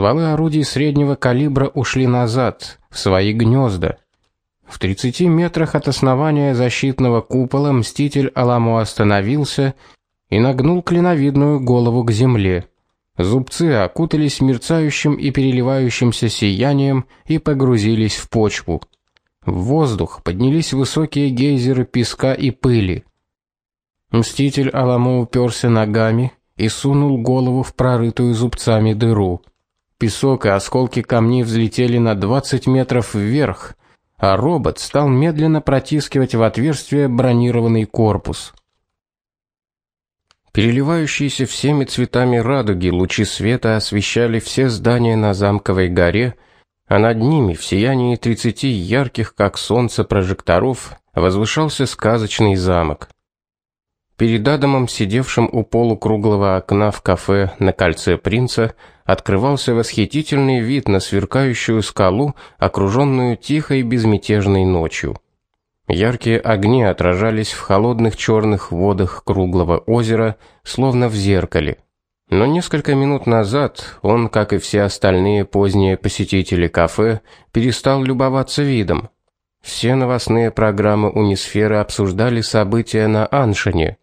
Стволы орудий среднего калибра ушли назад, в свои гнезда. В 30 метрах от основания защитного купола мститель Аламо остановился и нагнул клиновидную голову к земле. Зубцы окутались мерцающим и переливающимся сиянием и погрузились в почву. В воздух поднялись высокие гейзеры песка и пыли. Мститель Аламо уперся ногами и сунул голову в прорытую зубцами дыру. Песок и осколки камней взлетели на 20 метров вверх, а робот стал медленно протискивать в отверстие бронированный корпус. Переливающиеся всеми цветами радуги лучи света освещали все здания на замковой горе, а над ними в сиянии тридцати ярких, как солнце, прожекторов возвышался сказочный замок. Перед Адамом, сидевшим у полукруглого окна в кафе на кольце принца, открывался восхитительный вид на сверкающую скалу, окруженную тихой безмятежной ночью. Яркие огни отражались в холодных черных водах круглого озера, словно в зеркале. Но несколько минут назад он, как и все остальные поздние посетители кафе, перестал любоваться видом. Все новостные программы Унисферы обсуждали события на Аншине,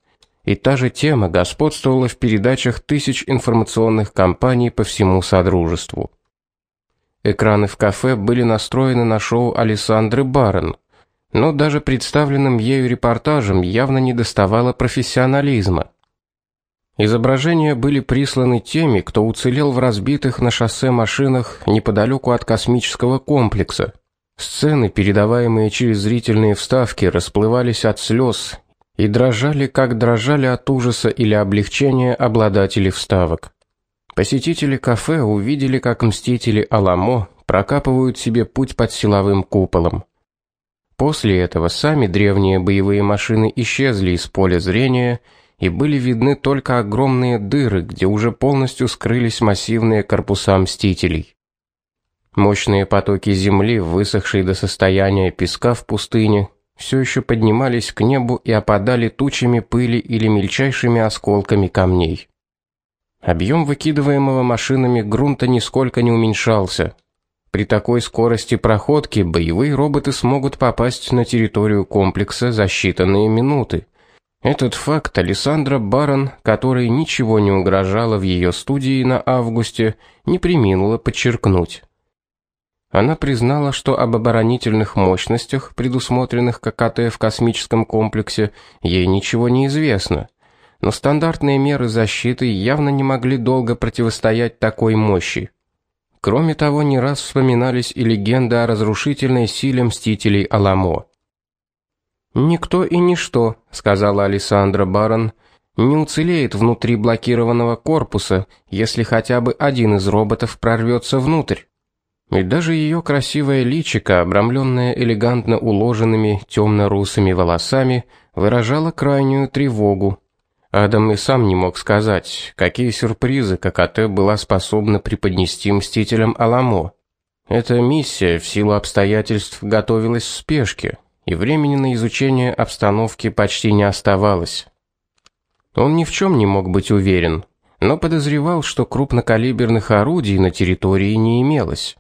и та же тема господствовала в передачах тысяч информационных компаний по всему содружеству. Экраны в кафе были настроены на шоу Александры Барн, но даже представленным ею репортажам явно недоставало профессионализма. Изображения были присланы теми, кто уцелел в разбитых на шоссе машинах неподалеку от космического комплекса. Сцены, передаваемые через зрительные вставки, расплывались от слез и дрожали, как дрожали от ужаса или облегчения обладатели вставок. Посетители кафе увидели, как мстители Аламо прокапывают себе путь под силовым куполом. После этого сами древние боевые машины исчезли из поля зрения, и были видны только огромные дыры, где уже полностью скрылись массивные корпуса мстителей. Мощные потоки земли, высохшие до состояния песка в пустыне, все еще поднимались к небу и опадали тучами пыли или мельчайшими осколками камней. Объем выкидываемого машинами грунта нисколько не уменьшался. При такой скорости проходки боевые роботы смогут попасть на территорию комплекса за считанные минуты. Этот факт Александра Барон, которой ничего не угрожало в ее студии на августе, не преминула подчеркнуть. Она признала, что об оборонительных мощностях, предусмотренных ККТ в космическом комплексе, ей ничего не известно. Но стандартные меры защиты явно не могли долго противостоять такой мощи. Кроме того, не раз вспоминались и легенды о разрушительной силе мстителей Аламо. Никто и ничто, сказала Александра Барон, не уцелеет внутри блокированного корпуса, если хотя бы один из роботов прорвется внутрь. И даже ее красивое личико, обрамленное элегантно уложенными темно-русыми волосами, выражало крайнюю тревогу. Адам и сам не мог сказать, какие сюрпризы ККТ была способна преподнести мстителям Аламо. Эта миссия в силу обстоятельств готовилась в спешке, и времени на изучение обстановки почти не оставалось. Он ни в чем не мог быть уверен, но подозревал, что крупнокалиберных орудий на территории не имелось.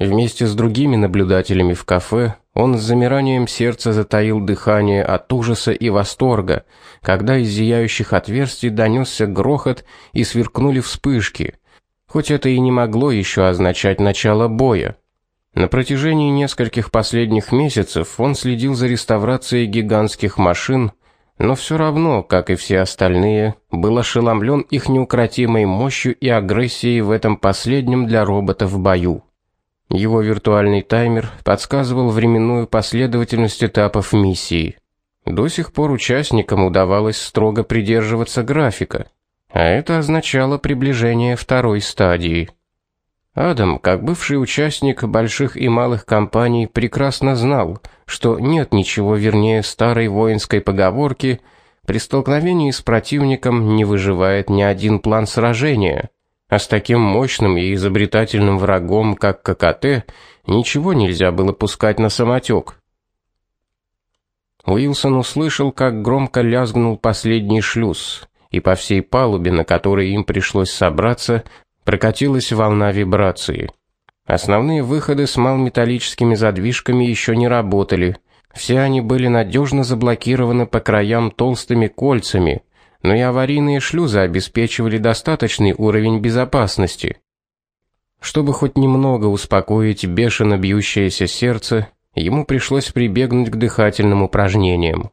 Вместе с другими наблюдателями в кафе он с замиранием сердца затаил дыхание от ужаса и восторга, когда из зияющих отверстий донесся грохот и сверкнули вспышки. Хоть это и не могло еще означать начало боя. На протяжении нескольких последних месяцев он следил за реставрацией гигантских машин, но все равно, как и все остальные, был ошеломлен их неукротимой мощью и агрессией в этом последнем для роботов бою. Его виртуальный таймер подсказывал временную последовательность этапов миссии. До сих пор участникам удавалось строго придерживаться графика, а это означало приближение второй стадии. Адам, как бывший участник больших и малых кампаний, прекрасно знал, что нет ничего вернее старой воинской поговорки: при столкновении с противником не выживает ни один план сражения. А с таким мощным и изобретательным врагом, как ККТ, ничего нельзя было пускать на самотек. Уилсон услышал, как громко лязгнул последний шлюз, и по всей палубе, на которой им пришлось собраться, Прокатилась волна вибрации. Основные выходы с малометаллическими задвижками еще не работали. Все они были надежно заблокированы по краям толстыми кольцами, но и аварийные шлюзы обеспечивали достаточный уровень безопасности. Чтобы хоть немного успокоить бешено бьющееся сердце, ему пришлось прибегнуть к дыхательным упражнениям.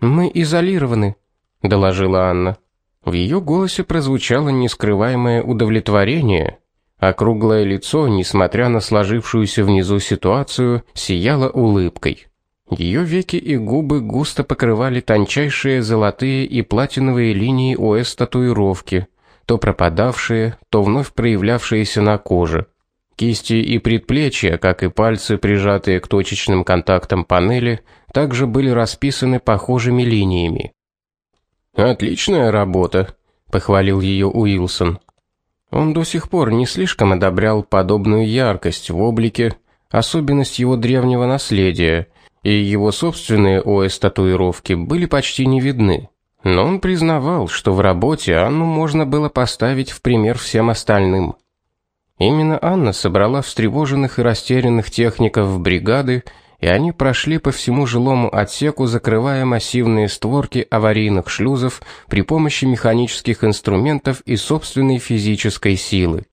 Мы изолированы, доложила Анна. В ее голосе прозвучало нескрываемое удовлетворение, а круглое лицо, несмотря на сложившуюся внизу ситуацию, сияло улыбкой. Ее веки и губы густо покрывали тончайшие золотые и платиновые линии ОС-татуировки, то пропадавшие, то вновь проявлявшиеся на коже. Кисти и предплечья, как и пальцы, прижатые к точечным контактам панели, также были расписаны похожими линиями. Отличная работа, похвалил ее Уилсон. Он до сих пор не слишком одобрял подобную яркость в облике, особенность его древнего наследия, и его собственные ОС-татуировки были почти не видны. Но он признавал, что в работе Анну можно было поставить в пример всем остальным. Именно Анна собрала встревоженных и растерянных техников бригады и они прошли по всему жилому отсеку, закрывая массивные створки аварийных шлюзов при помощи механических инструментов и собственной физической силы.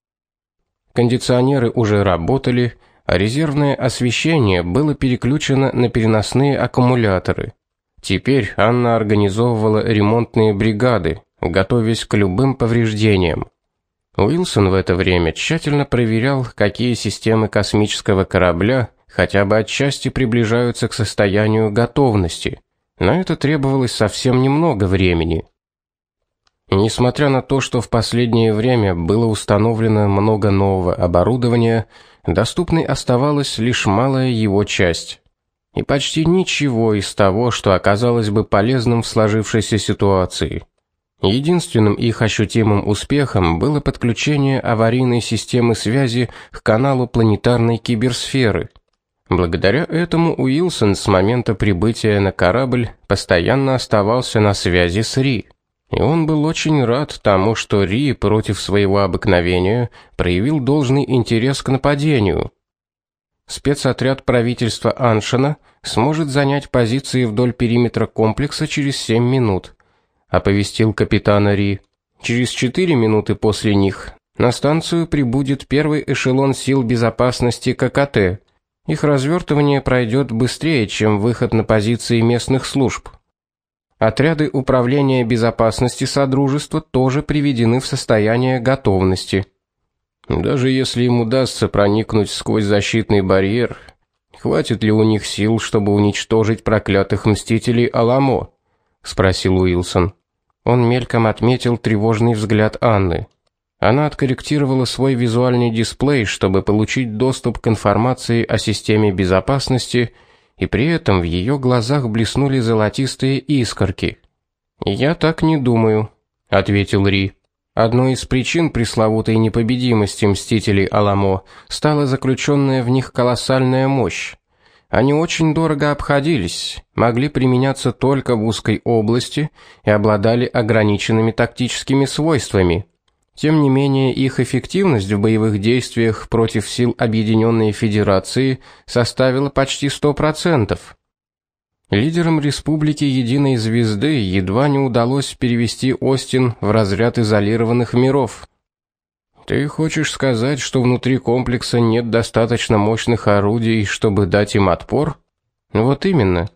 Кондиционеры уже работали, а резервное освещение было переключено на переносные аккумуляторы. Теперь Анна организовывала ремонтные бригады, готовясь к любым повреждениям. Уилсон в это время тщательно проверял, какие системы космического корабля хотя бы отчасти приближаются к состоянию готовности. Но это требовалось совсем немного времени. Несмотря на то, что в последнее время было установлено много нового оборудования, доступной оставалась лишь малая его часть. И почти ничего из того, что оказалось бы полезным в сложившейся ситуации. Единственным их ощутимым успехом было подключение аварийной системы связи к каналу планетарной киберсферы – Благодаря этому Уилсон с момента прибытия на корабль постоянно оставался на связи с Ри. И он был очень рад тому, что Ри против своего обыкновения проявил должный интерес к нападению. Спецотряд правительства Аншина сможет занять позиции вдоль периметра комплекса через 7 минут, оповестил капитан Ри. Через 4 минуты после них на станцию прибудет первый эшелон сил безопасности ККТ их развертывание пройдет быстрее, чем выход на позиции местных служб. Отряды управления безопасности содружества тоже приведены в состояние готовности. Даже если им удастся проникнуть сквозь защитный барьер, хватит ли у них сил, чтобы уничтожить проклятых мстителей Аламо? спросил Уилсон. Он мельком отметил тревожный взгляд Анны. Она откорректировала свой визуальный дисплей, чтобы получить доступ к информации о системе безопасности, и при этом в ее глазах блеснули золотистые искорки. "Я так не думаю", ответил Ри. Одной из причин пресловутой непобедимости мстителей Аламо стала заключенная в них колоссальная мощь. Они очень дорого обходились, могли применяться только в узкой области и обладали ограниченными тактическими свойствами. Тем не менее, их эффективность в боевых действиях против сил Объединенной Федерации составила почти 100%. Лидерам республики Единой Звезды едва не удалось перевести Остин в разряд изолированных миров. Ты хочешь сказать, что внутри комплекса нет достаточно мощных орудий, чтобы дать им отпор? Вот именно.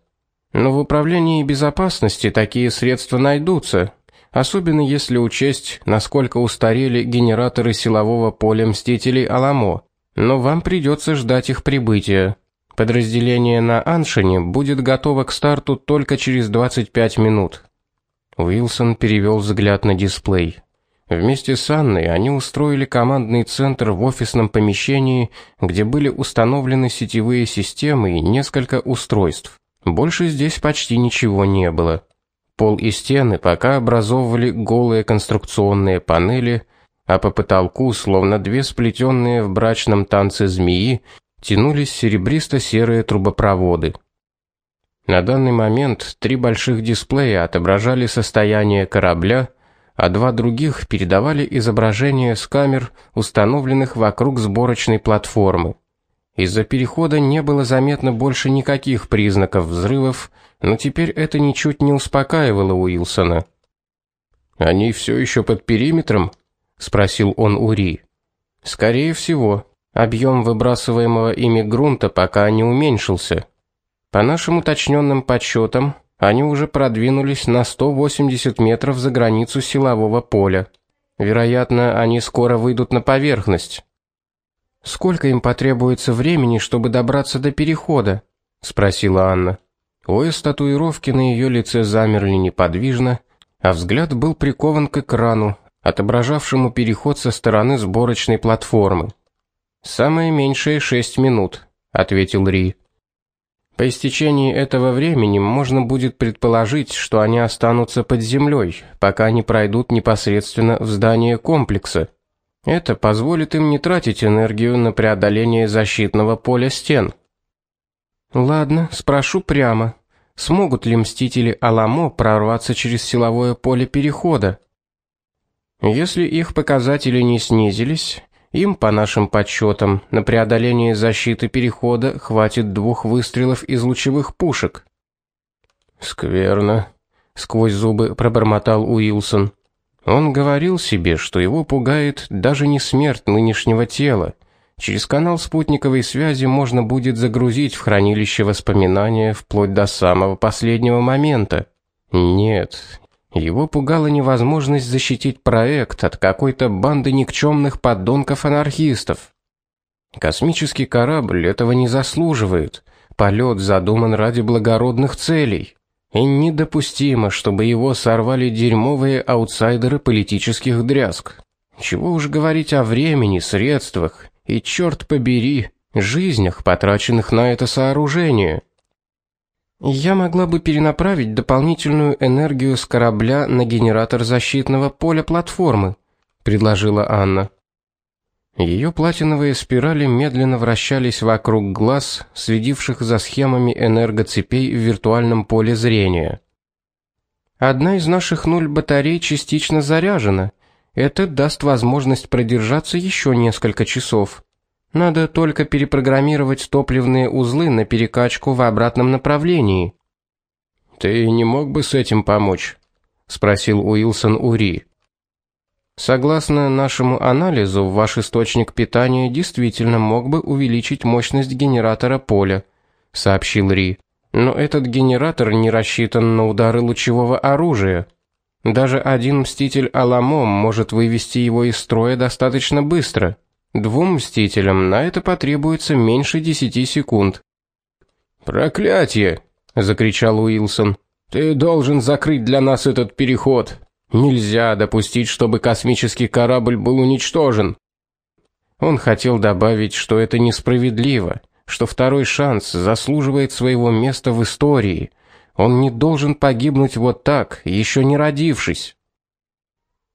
Но в управлении безопасности такие средства найдутся, особенно если учесть, насколько устарели генераторы силового поля Мстителей Аламо. Но вам придется ждать их прибытия. Подразделение на Аншине будет готово к старту только через 25 минут. Уилсон перевел взгляд на дисплей. Вместе с Анной они устроили командный центр в офисном помещении, где были установлены сетевые системы и несколько устройств. Больше здесь почти ничего не было. Пол и стены пока образовывали голые конструкционные панели, а по потолку, словно две сплетенные в брачном танце змеи, тянулись серебристо-серые трубопроводы. На данный момент три больших дисплея отображали состояние корабля, а два других передавали изображения с камер, установленных вокруг сборочной платформы. Из-за перехода не было заметно больше никаких признаков взрывов, но теперь это ничуть не успокаивало Уилсона. Они все еще под периметром? спросил он у Ри. Скорее всего, объем выбрасываемого ими грунта пока не уменьшился. По нашим уточненным подсчетам, они уже продвинулись на 180 метров за границу силового поля. Вероятно, они скоро выйдут на поверхность. Сколько им потребуется времени, чтобы добраться до перехода? спросила Анна. Ой, татуировки на ее лице замерли неподвижно, а взгляд был прикован к экрану, отображавшему переход со стороны сборочной платформы. Самое меньшее шесть минут, ответил Ри. По истечении этого времени можно будет предположить, что они останутся под землей, пока не пройдут непосредственно в здание комплекса. Это позволит им не тратить энергию на преодоление защитного поля стен. Ладно, спрошу прямо. Смогут ли мстители Аламо прорваться через силовое поле перехода? Если их показатели не снизились, им, по нашим подсчетам, на преодоление защиты перехода хватит двух выстрелов из лучевых пушек. Скверно, сквозь зубы пробормотал Уилсон. Он говорил себе, что его пугает даже не смерть нынешнего тела. Через канал спутниковой связи можно будет загрузить в хранилище воспоминания вплоть до самого последнего момента. Нет, его пугала невозможность защитить проект от какой-то банды никчемных подонков-анархистов. Космический корабль этого не заслуживает. Полет задуман ради благородных целей. И недопустимо, чтобы его сорвали дерьмовые аутсайдеры политических дрязг. Чего уж говорить о времени, средствах и черт побери, жизнях, потраченных на это сооружение. Я могла бы перенаправить дополнительную энергию с корабля на генератор защитного поля платформы, предложила Анна. Ее платиновые спирали медленно вращались вокруг глаз, следивших за схемами энергоцепей в виртуальном поле зрения. Одна из наших нуль батарей частично заряжена. Это даст возможность продержаться еще несколько часов. Надо только перепрограммировать топливные узлы на перекачку в обратном направлении. Ты не мог бы с этим помочь? спросил Уилсон у Ри. Согласно нашему анализу, ваш источник питания действительно мог бы увеличить мощность генератора поля, сообщил Ри. Но этот генератор не рассчитан на удары лучевого оружия. Даже один мститель Аламом может вывести его из строя достаточно быстро. Двум мстителям на это потребуется меньше десяти секунд. Проклятие, закричал Уилсон. Ты должен закрыть для нас этот переход. Нельзя допустить, чтобы космический корабль был уничтожен. Он хотел добавить, что это несправедливо, что второй шанс заслуживает своего места в истории. Он не должен погибнуть вот так, еще не родившись.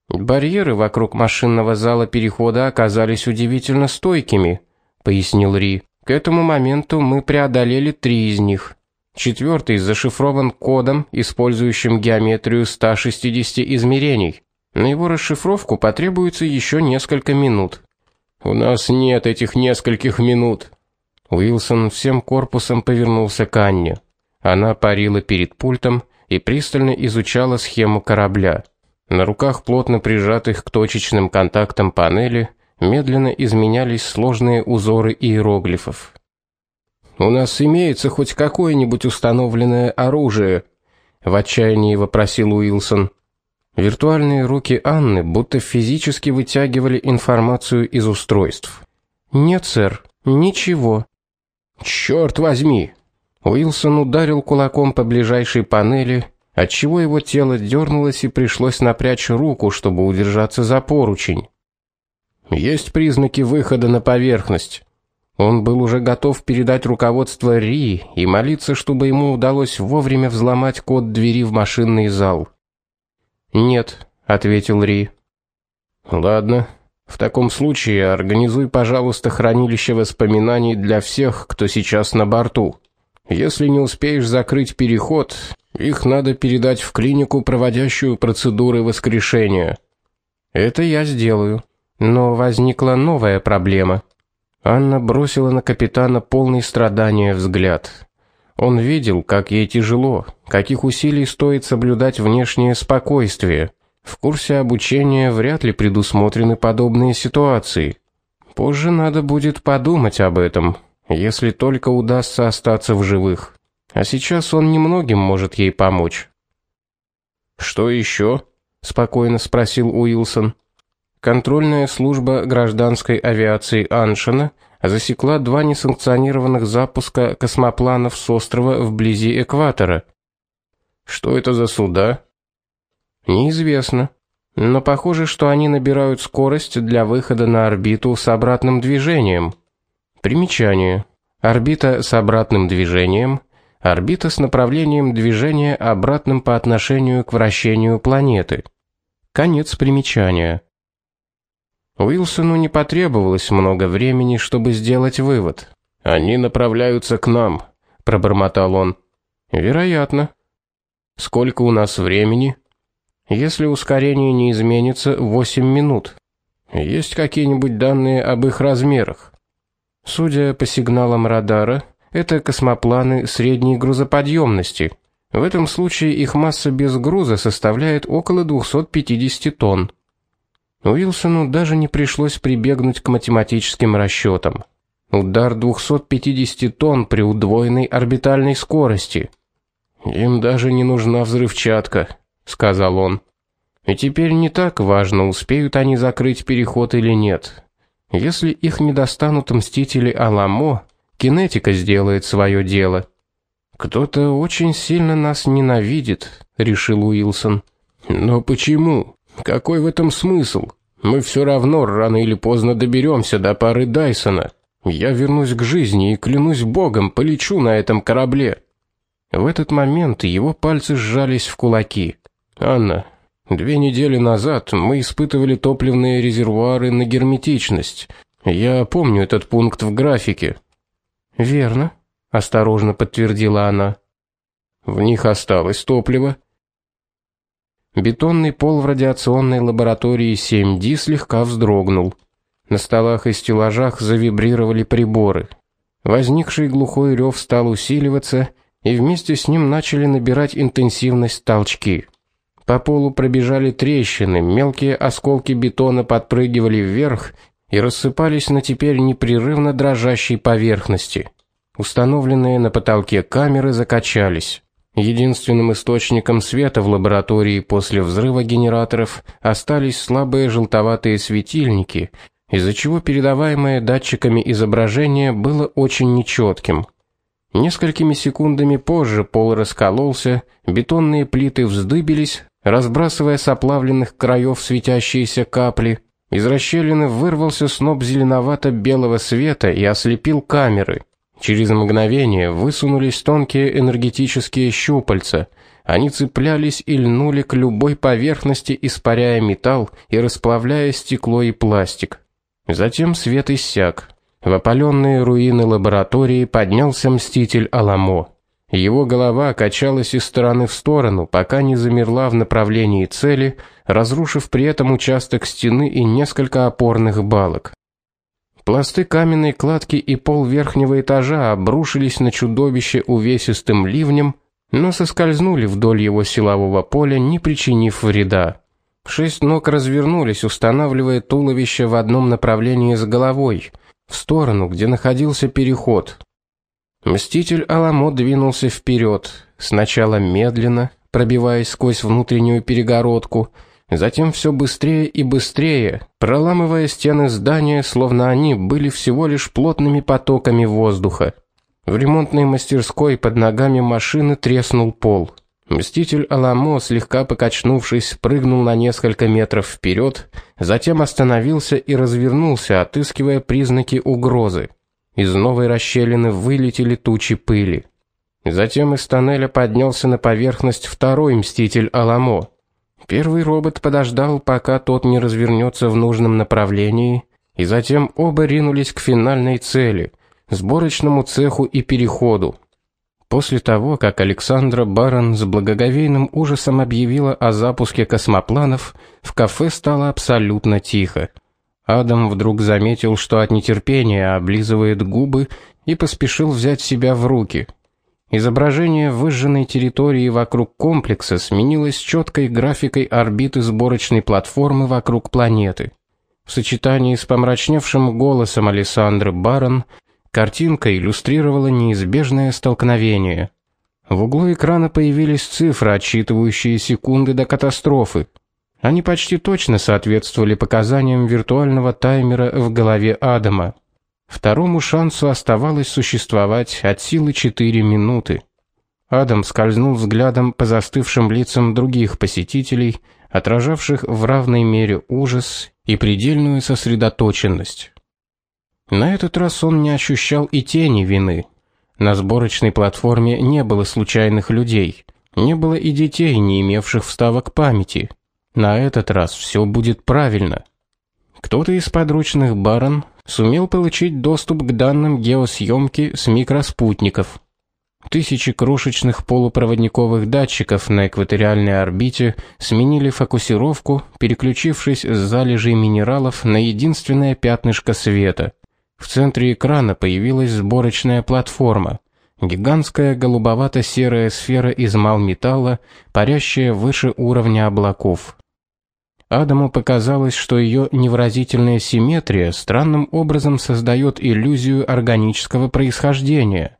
Барьеры вокруг машинного зала перехода оказались удивительно стойкими, пояснил Ри. К этому моменту мы преодолели три из них. Четвертый зашифрован кодом, использующим геометрию 160 измерений. На его расшифровку потребуется еще несколько минут. У нас нет этих нескольких минут. Уилсон всем корпусом повернулся к Анне. Она парила перед пультом и пристально изучала схему корабля. На руках плотно прижатых к точечным контактам панели медленно изменялись сложные узоры иероглифов. У нас имеется хоть какое-нибудь установленное оружие, в отчаянии вопросил Уилсон. Виртуальные руки Анны будто физически вытягивали информацию из устройств. Нет, сэр, ничего. Черт возьми. Уилсон ударил кулаком по ближайшей панели отчего его тело дернулось и пришлось напрячь руку, чтобы удержаться за поручень. Есть признаки выхода на поверхность. Он был уже готов передать руководство Ри и молиться, чтобы ему удалось вовремя взломать код двери в машинный зал. "Нет", ответил Ри. "Ладно, в таком случае организуй, пожалуйста, хранилище воспоминаний для всех, кто сейчас на борту. Если не успеешь закрыть переход, их надо передать в клинику, проводящую процедуры воскрешения. Это я сделаю. Но возникла новая проблема. Анна бросила на капитана полный страдания взгляд. Он видел, как ей тяжело, каких усилий стоит соблюдать внешнее спокойствие. В курсе обучения вряд ли предусмотрены подобные ситуации. Позже надо будет подумать об этом, если только удастся остаться в живых. А сейчас он немногим может ей помочь. Что еще? спокойно спросил Уилсон. Контрольная служба гражданской авиации Аншина засекла два несанкционированных запуска космопланов с острова вблизи экватора. Что это за суда? Неизвестно. Но похоже, что они набирают скорость для выхода на орбиту с обратным движением. Примечание: орбита с обратным движением орбита с направлением движения обратным по отношению к вращению планеты. Конец примечания. Уилсону не потребовалось много времени, чтобы сделать вывод. Они направляются к нам, пробормотал он. Вероятно. Сколько у нас времени? Если ускорение не изменится, 8 минут. Есть какие-нибудь данные об их размерах? Судя по сигналам радара, это космопланы средней грузоподъемности. В этом случае их масса без груза составляет около 250 тонн. Уилсону даже не пришлось прибегнуть к математическим расчетам. Удар 250 тонн при удвоенной орбитальной скорости. Им даже не нужна взрывчатка, сказал он. И теперь не так важно, успеют они закрыть переход или нет. Если их не достанут мстители Аламо, кинетика сделает свое дело. Кто-то очень сильно нас ненавидит, решил Уилсон. Но почему? Какой в этом смысл? Мы все равно рано или поздно доберемся до пары Дайсона. Я вернусь к жизни и клянусь богом, полечу на этом корабле. В этот момент его пальцы сжались в кулаки. Анна, две недели назад мы испытывали топливные резервуары на герметичность. Я помню этот пункт в графике. Верно, осторожно подтвердила она. В них осталось топливо. Бетонный пол в радиационной лаборатории 7D слегка вздрогнул. На столах и стеллажах завибрировали приборы. Возникший глухой рев стал усиливаться, и вместе с ним начали набирать интенсивность толчки. По полу пробежали трещины, мелкие осколки бетона подпрыгивали вверх и рассыпались на теперь непрерывно дрожащей поверхности. Установленные на потолке камеры закачались. Единственным источником света в лаборатории после взрыва генераторов остались слабые желтоватые светильники, из-за чего передаваемое датчиками изображение было очень нечетким. Несколькими секундами позже пол раскололся, бетонные плиты вздыбились, разбрасывая с оплавленных краев светящиеся капли. Из расщелины вырвался сноп зеленовато-белого света и ослепил камеры. Через мгновение высунулись тонкие энергетические щупальца. Они цеплялись и льнули к любой поверхности, испаряя металл и расплавляя стекло и пластик. Затем свет иссяк. В опаленные руины лаборатории поднялся мститель Аламо. Его голова качалась из стороны в сторону, пока не замерла в направлении цели, разрушив при этом участок стены и несколько опорных балок. Пласты каменной кладки и пол верхнего этажа обрушились на чудовище увесистым ливнем, но соскользнули вдоль его силового поля, не причинив вреда. Шесть ног развернулись, устанавливая туловище в одном направлении с головой, в сторону, где находился переход. Мститель Аламо двинулся вперед, сначала медленно, пробиваясь сквозь внутреннюю перегородку, затем все быстрее и быстрее, проламывая стены здания, словно они были всего лишь плотными потоками воздуха. В ремонтной мастерской под ногами машины треснул пол. Мститель Аламо, слегка покачнувшись, прыгнул на несколько метров вперед, затем остановился и развернулся, отыскивая признаки угрозы. Из новой расщелины вылетели тучи пыли. Затем из тоннеля поднялся на поверхность второй мститель Аламо. Первый робот подождал, пока тот не развернется в нужном направлении, и затем оба ринулись к финальной цели сборочному цеху и переходу. После того, как Александра Барон с благоговейным ужасом объявила о запуске космопланов, в кафе стало абсолютно тихо. Адам вдруг заметил, что от нетерпения облизывает губы и поспешил взять себя в руки. Изображение выжженной территории вокруг комплекса сменилось четкой графикой орбиты сборочной платформы вокруг планеты. В сочетании с помрачневшим голосом Александры Барон Картинка иллюстрировала неизбежное столкновение. В углу экрана появились цифры, отсчитывающие секунды до катастрофы. Они почти точно соответствовали показаниям виртуального таймера в голове Адама. Второму шансу оставалось существовать от силы 4 минуты. Адам скользнул взглядом по застывшим лицам других посетителей, отражавших в равной мере ужас и предельную сосредоточенность. На этот раз он не ощущал и тени вины. На сборочной платформе не было случайных людей, не было и детей, не имевших вставок памяти. На этот раз все будет правильно. Кто-то из подручных барон сумел получить доступ к данным геосъемки с микроспутников. Тысячи крошечных полупроводниковых датчиков на экваториальной орбите сменили фокусировку, переключившись с залежей минералов на единственное пятнышко света. В центре экрана появилась сборочная платформа. Гигантская голубовато-серая сфера из малметалла, парящая выше уровня облаков. Адаму показалось, что ее невыразительная симметрия странным образом создает иллюзию органического происхождения.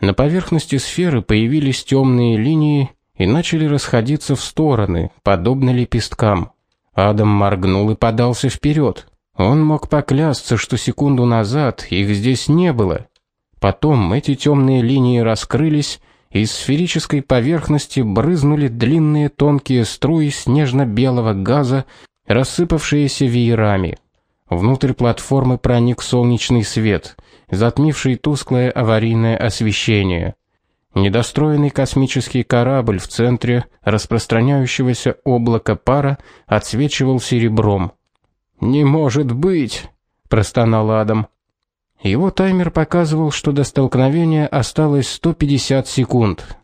На поверхности сферы появились темные линии и начали расходиться в стороны, подобно лепесткам. Адам моргнул и подался вперед. Он мог поклясться, что секунду назад их здесь не было. Потом эти темные линии раскрылись, из сферической поверхности брызнули длинные тонкие струи снежно-белого газа, рассыпавшиеся веерами. Внутрь платформы проник солнечный свет, затмивший тусклое аварийное освещение. Недостроенный космический корабль в центре распространяющегося облака пара отсвечивал серебром. Не может быть, простонал Адам. Его таймер показывал, что до столкновения осталось 150 секунд.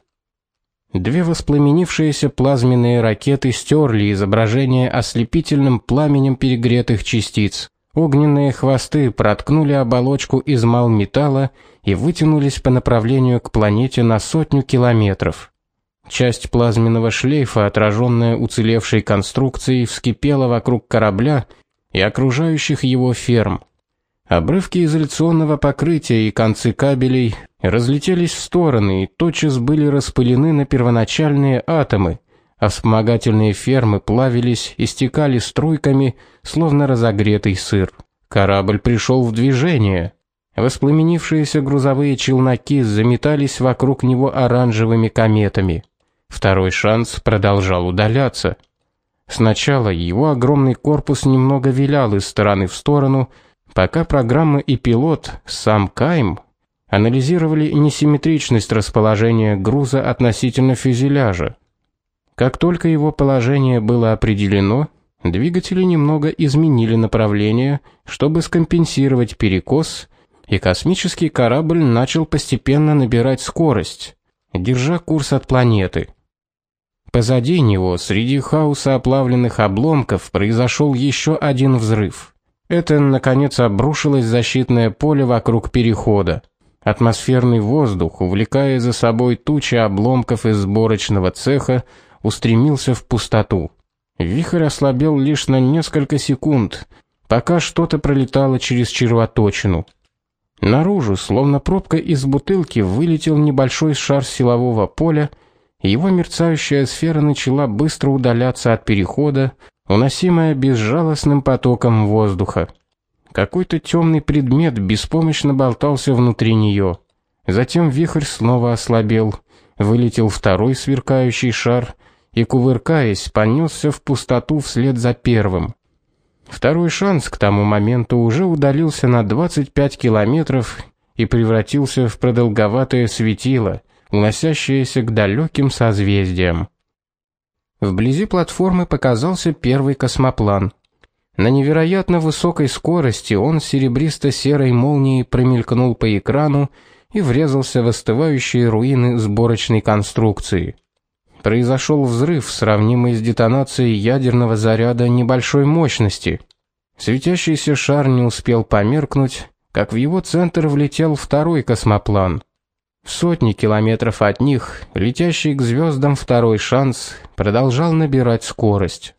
Две воспламенившиеся плазменные ракеты стерли изображение ослепительным пламенем перегретых частиц. Огненные хвосты проткнули оболочку из малметалла и вытянулись по направлению к планете на сотню километров. Часть плазменного шлейфа, отраженная уцелевшей конструкцией, вскипела вокруг корабля и окружающих его ферм. Обрывки изоляционного покрытия и концы кабелей разлетелись в стороны и тотчас были распылены на первоначальные атомы, а вспомогательные фермы плавились и стекали струйками, словно разогретый сыр. Корабль пришел в движение. Воспламенившиеся грузовые челноки заметались вокруг него оранжевыми кометами. Второй шанс продолжал удаляться. Сначала его огромный корпус немного вилял из стороны в сторону, пока программа и пилот, сам Кайм, анализировали несимметричность расположения груза относительно фюзеляжа. Как только его положение было определено, двигатели немного изменили направление, чтобы скомпенсировать перекос, и космический корабль начал постепенно набирать скорость, держа курс от планеты. Позади него, среди хаоса оплавленных обломков, произошел еще один взрыв. Это наконец обрушилось защитное поле вокруг перехода. Атмосферный воздух, увлекая за собой тучи обломков из сборочного цеха, устремился в пустоту. Вихрь ослабел лишь на несколько секунд, пока что-то пролетало через червоточину. Наружу, словно пробка из бутылки, вылетел небольшой шар силового поля его мерцающая сфера начала быстро удаляться от перехода, уносимая безжалостным потоком воздуха. Какой-то темный предмет беспомощно болтался внутри нее. Затем вихрь снова ослабел, вылетел второй сверкающий шар и кувыркаясь, понесся в пустоту вслед за первым. Второй шанс к тому моменту уже удалился на 25 километров и превратился в продолговатое светило, уносящиеся к далеким созвездиям. Вблизи платформы показался первый космоплан. На невероятно высокой скорости он серебристо-серой молнией промелькнул по экрану и врезался в остывающие руины сборочной конструкции. Произошел взрыв, сравнимый с детонацией ядерного заряда небольшой мощности. Светящийся шар не успел померкнуть, как в его центр влетел второй космоплан. Сотни километров от них, летящий к звездам второй шанс продолжал набирать скорость.